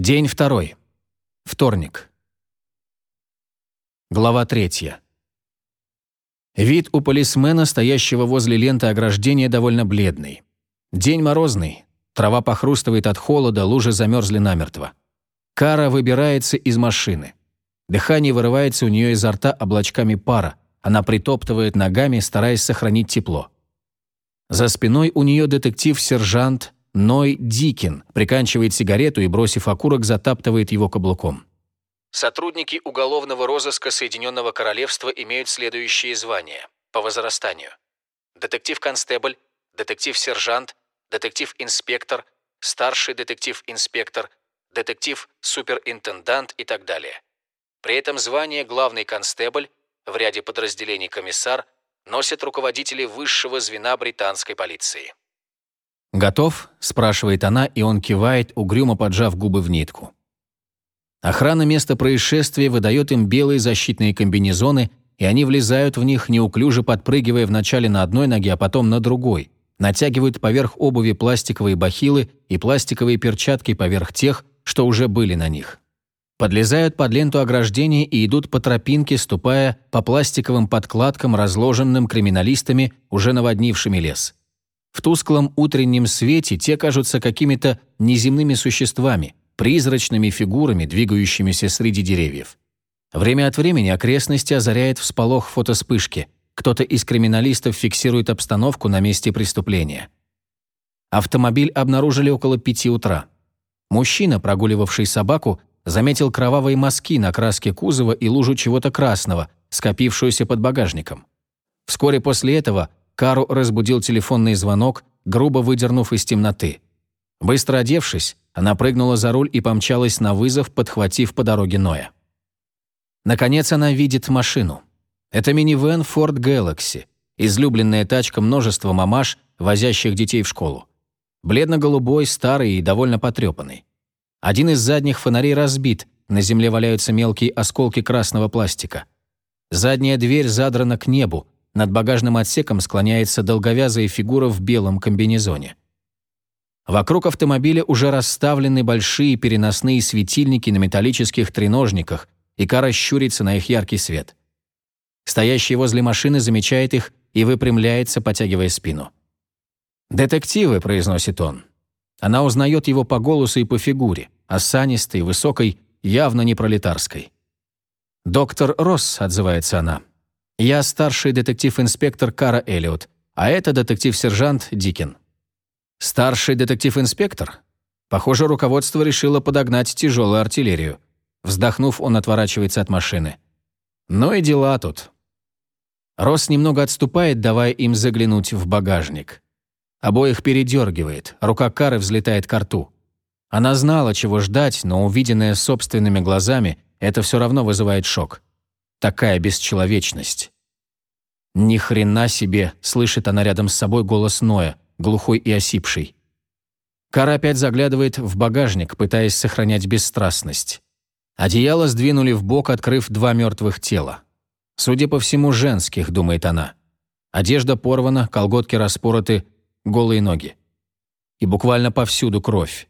День второй. Вторник. Глава третья. Вид у полисмена, стоящего возле ленты ограждения, довольно бледный. День морозный. Трава похрустывает от холода, лужи замерзли намертво. Кара выбирается из машины. Дыхание вырывается у нее изо рта облачками пара. Она притоптывает ногами, стараясь сохранить тепло. За спиной у нее детектив-сержант Ной Дикин приканчивает сигарету и, бросив окурок, затаптывает его каблуком. Сотрудники уголовного розыска Соединенного Королевства имеют следующие звания по возрастанию. Детектив-констебль, детектив-сержант, детектив-инспектор, старший детектив-инспектор, детектив-суперинтендант и так далее. При этом звание главный констебль, в ряде подразделений комиссар, носят руководители высшего звена британской полиции. «Готов?» – спрашивает она, и он кивает, угрюмо поджав губы в нитку. Охрана места происшествия выдает им белые защитные комбинезоны, и они влезают в них, неуклюже подпрыгивая вначале на одной ноге, а потом на другой, натягивают поверх обуви пластиковые бахилы и пластиковые перчатки поверх тех, что уже были на них. Подлезают под ленту ограждения и идут по тропинке, ступая по пластиковым подкладкам, разложенным криминалистами, уже наводнившими лес. В тусклом утреннем свете те кажутся какими-то неземными существами, призрачными фигурами, двигающимися среди деревьев. Время от времени окрестности озаряет всполох фотоспышки. Кто-то из криминалистов фиксирует обстановку на месте преступления. Автомобиль обнаружили около пяти утра. Мужчина, прогуливавший собаку, заметил кровавые мазки на краске кузова и лужу чего-то красного, скопившуюся под багажником. Вскоре после этого Кару разбудил телефонный звонок, грубо выдернув из темноты. Быстро одевшись, она прыгнула за руль и помчалась на вызов, подхватив по дороге Ноя. Наконец она видит машину. Это минивэн Ford Galaxy, излюбленная тачка множества мамаш, возящих детей в школу. Бледно-голубой, старый и довольно потрепанный. Один из задних фонарей разбит, на земле валяются мелкие осколки красного пластика. Задняя дверь задрана к небу, над багажным отсеком склоняется долговязая фигура в белом комбинезоне. Вокруг автомобиля уже расставлены большие переносные светильники на металлических треножниках, и Кара щурится на их яркий свет. Стоящий возле машины замечает их и выпрямляется, потягивая спину. «Детективы», — произносит он. Она узнает его по голосу и по фигуре, осанистой, высокой, явно не пролетарской. «Доктор Росс», — отзывается она. Я старший детектив-инспектор Кара Эллиот, а это детектив-сержант Дикин. Старший детектив-инспектор? Похоже, руководство решило подогнать тяжелую артиллерию. Вздохнув, он отворачивается от машины. Ну и дела тут. Рос немного отступает, давая им заглянуть в багажник. Обоих передергивает, рука Кары взлетает к рту. Она знала, чего ждать, но увиденное собственными глазами, это все равно вызывает шок. Такая бесчеловечность. Ни хрена себе, слышит она рядом с собой голос Ноя, глухой и осипший. Кара опять заглядывает в багажник, пытаясь сохранять бесстрастность. Одеяло сдвинули в бок, открыв два мертвых тела. Судя по всему, женских, думает она. Одежда порвана, колготки распороты, голые ноги. И буквально повсюду кровь.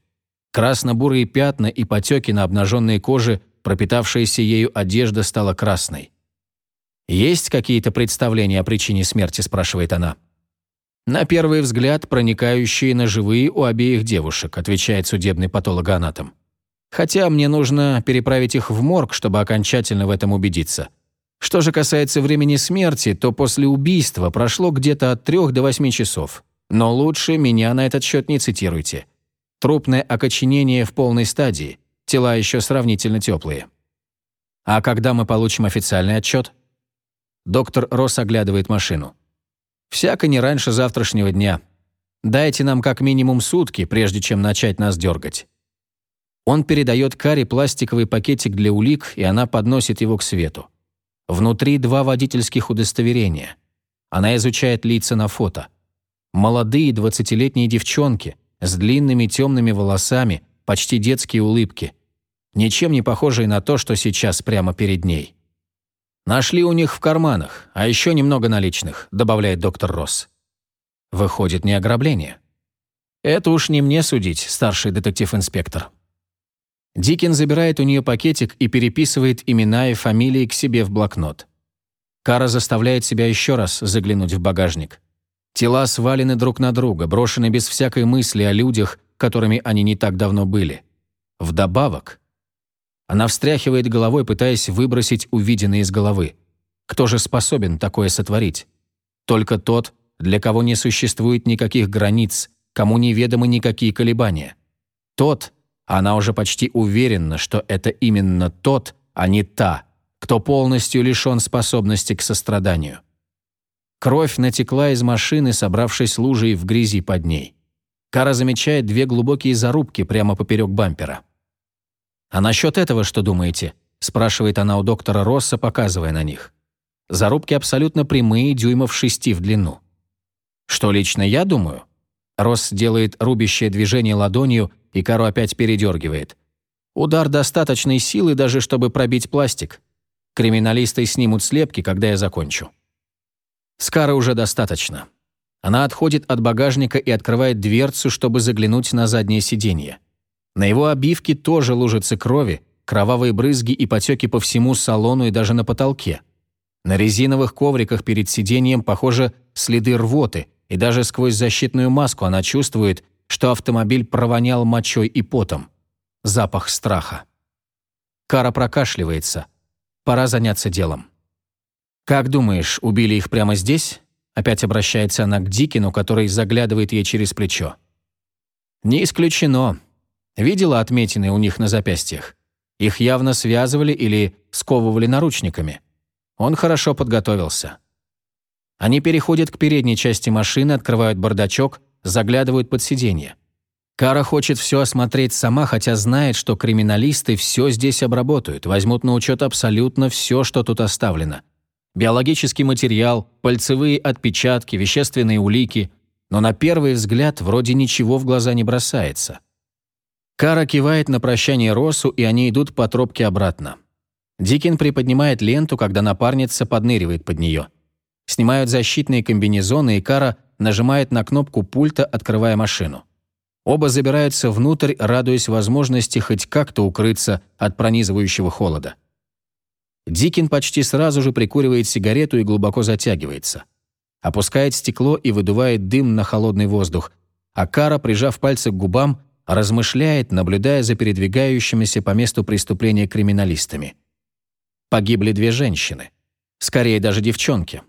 Красно-бурые пятна и потеки на обнаженной коже пропитавшаяся ею одежда стала красной. «Есть какие-то представления о причине смерти?» – спрашивает она. «На первый взгляд, проникающие на живые у обеих девушек», – отвечает судебный патологоанатом. «Хотя мне нужно переправить их в морг, чтобы окончательно в этом убедиться. Что же касается времени смерти, то после убийства прошло где-то от трех до восьми часов. Но лучше меня на этот счет не цитируйте. Трупное окоченение в полной стадии. Тела еще сравнительно теплые. А когда мы получим официальный отчет? Доктор Росс оглядывает машину. Всяко не раньше завтрашнего дня. Дайте нам как минимум сутки, прежде чем начать нас дергать. Он передает Каре пластиковый пакетик для улик, и она подносит его к свету. Внутри два водительских удостоверения. Она изучает лица на фото. Молодые двадцатилетние девчонки с длинными темными волосами, почти детские улыбки ничем не похожей на то, что сейчас прямо перед ней. «Нашли у них в карманах, а еще немного наличных», добавляет доктор Росс. Выходит, не ограбление. Это уж не мне судить, старший детектив-инспектор. Дикин забирает у нее пакетик и переписывает имена и фамилии к себе в блокнот. Кара заставляет себя еще раз заглянуть в багажник. Тела свалены друг на друга, брошены без всякой мысли о людях, которыми они не так давно были. Вдобавок, она встряхивает головой, пытаясь выбросить увиденное из головы. Кто же способен такое сотворить? Только тот, для кого не существует никаких границ, кому неведомы никакие колебания. Тот, она уже почти уверена, что это именно тот, а не та, кто полностью лишен способности к состраданию. Кровь натекла из машины, собравшись лужей в грязи под ней. Кара замечает две глубокие зарубки прямо поперек бампера. «А насчет этого что думаете?» – спрашивает она у доктора Росса, показывая на них. Зарубки абсолютно прямые, дюймов шести в длину. Что лично я думаю? Росс делает рубящее движение ладонью, и Кару опять передергивает. Удар достаточной силы даже, чтобы пробить пластик. Криминалисты снимут слепки, когда я закончу. С Кары уже достаточно. Она отходит от багажника и открывает дверцу, чтобы заглянуть на заднее сиденье. На его обивке тоже лужицы крови, кровавые брызги и потеки по всему салону и даже на потолке. На резиновых ковриках перед сиденьем, похоже, следы рвоты, и даже сквозь защитную маску она чувствует, что автомобиль провонял мочой и потом. Запах страха. Кара прокашливается. Пора заняться делом. «Как думаешь, убили их прямо здесь?» Опять обращается она к Дикину, который заглядывает ей через плечо. «Не исключено. Видела отметины у них на запястьях? Их явно связывали или сковывали наручниками. Он хорошо подготовился. Они переходят к передней части машины, открывают бардачок, заглядывают под сиденье. Кара хочет все осмотреть сама, хотя знает, что криминалисты все здесь обработают, возьмут на учет абсолютно все, что тут оставлено. Биологический материал, пальцевые отпечатки, вещественные улики. Но на первый взгляд вроде ничего в глаза не бросается. Кара кивает на прощание Росу, и они идут по тропке обратно. Дикин приподнимает ленту, когда напарница подныривает под нее. Снимают защитные комбинезоны, и Кара нажимает на кнопку пульта, открывая машину. Оба забираются внутрь, радуясь возможности хоть как-то укрыться от пронизывающего холода. Дикин почти сразу же прикуривает сигарету и глубоко затягивается. Опускает стекло и выдувает дым на холодный воздух, а Кара, прижав пальцы к губам, размышляет, наблюдая за передвигающимися по месту преступления криминалистами. Погибли две женщины. Скорее, даже девчонки.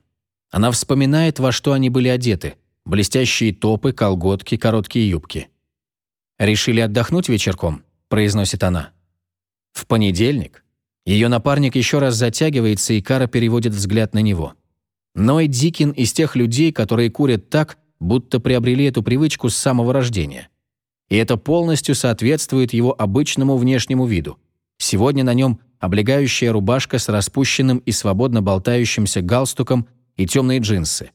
Она вспоминает, во что они были одеты. Блестящие топы, колготки, короткие юбки. «Решили отдохнуть вечерком?» – произносит она. В понедельник ее напарник еще раз затягивается, и Кара переводит взгляд на него. Ной Дикин из тех людей, которые курят так, будто приобрели эту привычку с самого рождения. И это полностью соответствует его обычному внешнему виду. Сегодня на нем облегающая рубашка с распущенным и свободно болтающимся галстуком и темные джинсы.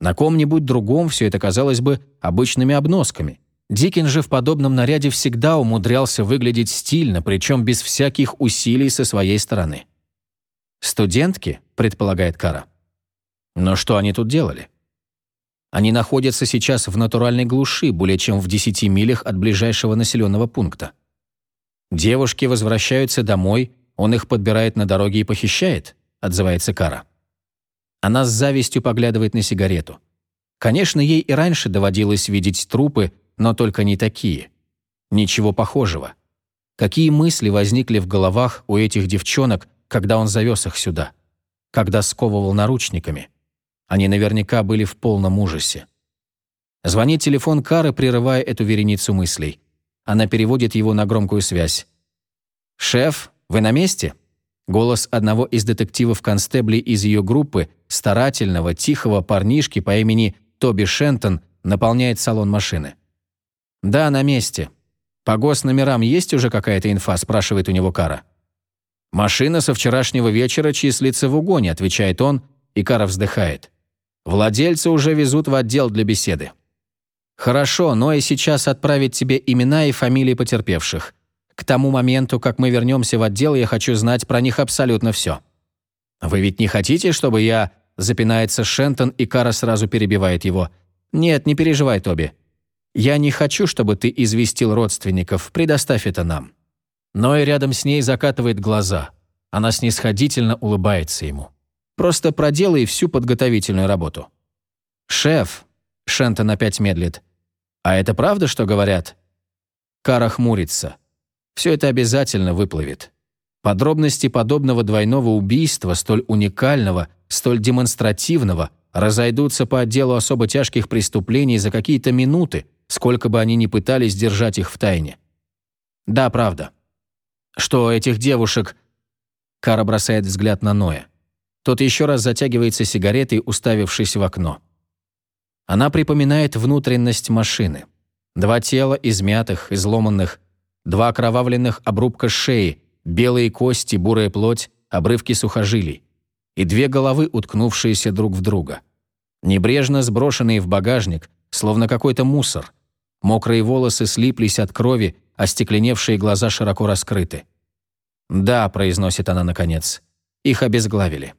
На ком-нибудь другом все это казалось бы обычными обносками. Дикин же в подобном наряде всегда умудрялся выглядеть стильно, причем без всяких усилий со своей стороны. «Студентки?» – предполагает Кара. Но что они тут делали? Они находятся сейчас в натуральной глуши, более чем в 10 милях от ближайшего населенного пункта. Девушки возвращаются домой, он их подбирает на дороге и похищает, отзывается Кара. Она с завистью поглядывает на сигарету. Конечно, ей и раньше доводилось видеть трупы, но только не такие. Ничего похожего. Какие мысли возникли в головах у этих девчонок, когда он завез их сюда? Когда сковывал наручниками? Они наверняка были в полном ужасе. Звонит телефон Кары, прерывая эту вереницу мыслей. Она переводит его на громкую связь. «Шеф, вы на месте?» Голос одного из детективов-констеблей из ее группы, старательного, тихого парнишки по имени Тоби Шентон, наполняет салон машины. «Да, на месте. По госномерам есть уже какая-то инфа?» – спрашивает у него Кара. «Машина со вчерашнего вечера числится в угоне», – отвечает он, и Кара вздыхает. «Владельцы уже везут в отдел для беседы». «Хорошо, но и сейчас отправить тебе имена и фамилии потерпевших. К тому моменту, как мы вернемся в отдел, я хочу знать про них абсолютно все. Вы ведь не хотите, чтобы я...» Запинается Шентон, и Кара сразу перебивает его. «Нет, не переживай, Тоби. Я не хочу, чтобы ты известил родственников. Предоставь это нам». Ной рядом с ней закатывает глаза. Она снисходительно улыбается ему. «Просто проделай всю подготовительную работу». «Шеф», — Шентон опять медлит, «а это правда, что говорят?» Кара хмурится. Все это обязательно выплывет. Подробности подобного двойного убийства, столь уникального, столь демонстративного, разойдутся по отделу особо тяжких преступлений за какие-то минуты, сколько бы они ни пытались держать их в тайне. Да, правда. Что этих девушек... Кара бросает взгляд на Ноя. Тот еще раз затягивается сигаретой, уставившись в окно. Она припоминает внутренность машины. Два тела, измятых, изломанных, два окровавленных обрубка шеи, белые кости, бурая плоть, обрывки сухожилий и две головы, уткнувшиеся друг в друга. Небрежно сброшенные в багажник, словно какой-то мусор. Мокрые волосы слиплись от крови, остекленевшие глаза широко раскрыты. «Да», — произносит она наконец, — «их обезглавили».